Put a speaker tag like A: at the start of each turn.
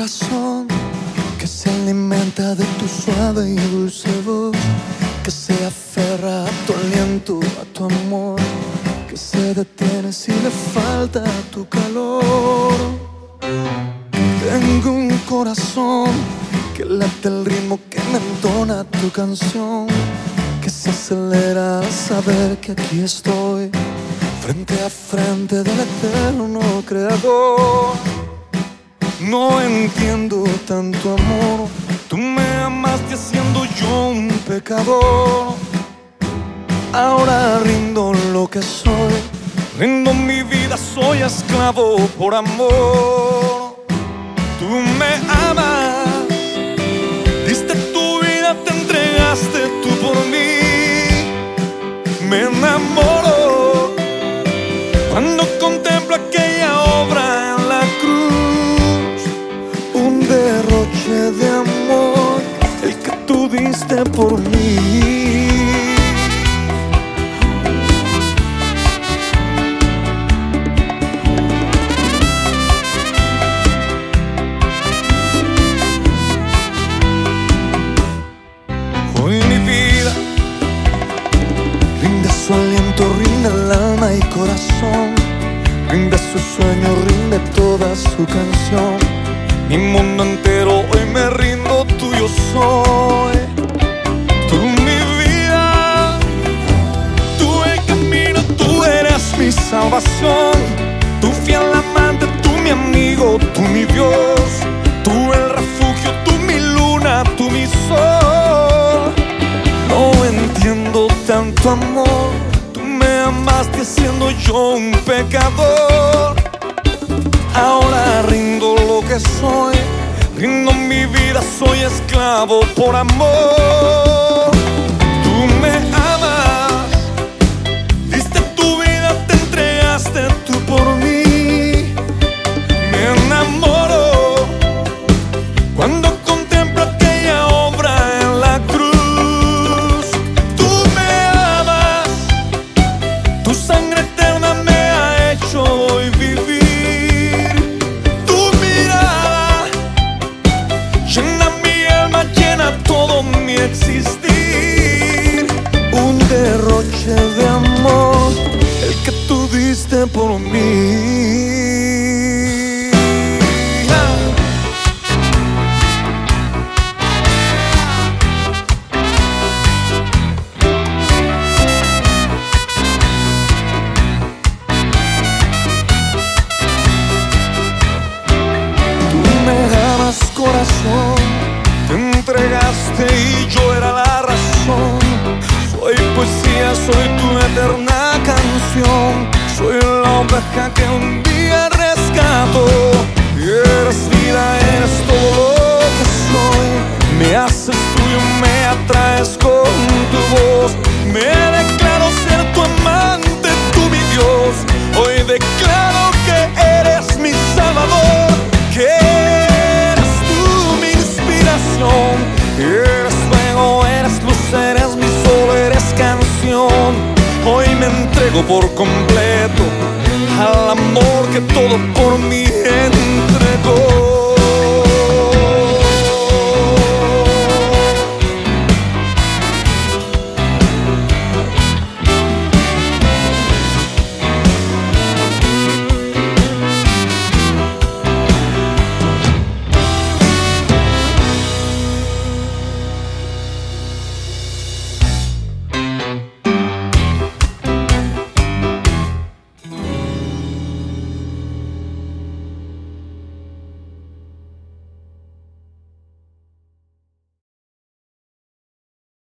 A: brisa de tu suave y dulce voz que se aferra a tu aliento, a tu amor, que se detiene si le falta tu calor. Tengo un corazón que late el ritmo que me entona tu canción, que se acelera al saber que aquí estoy, frente a frente del eterno creador. No entiendo tanto amor, tú me amaste siendo yo un pecador. Ahora rindo lo que soy, rindo mi vida, soy esclavo por amor. Tú me amas, por mí. Hoy mi vida rinde su aliento, rinde el alma y corazón, rinde su sueño, rinde toda su canción. Mi mundo entero hoy me rindo, salvación. Tu fiel amante, tú mi amigo, tú mi Dios. Tú el refugio, tú mi luna, tú mi sol. No entiendo tanto amor. Tú me amaste siendo yo un pecador. Ahora rindo lo que soy. Rindo mi vida, soy esclavo por amor. Existir. Un derroche de amor, el que tú diste por mí. Soy tu eterna canción. Soy la oveja que un día entrego por completo al amor que todo por mí entregó.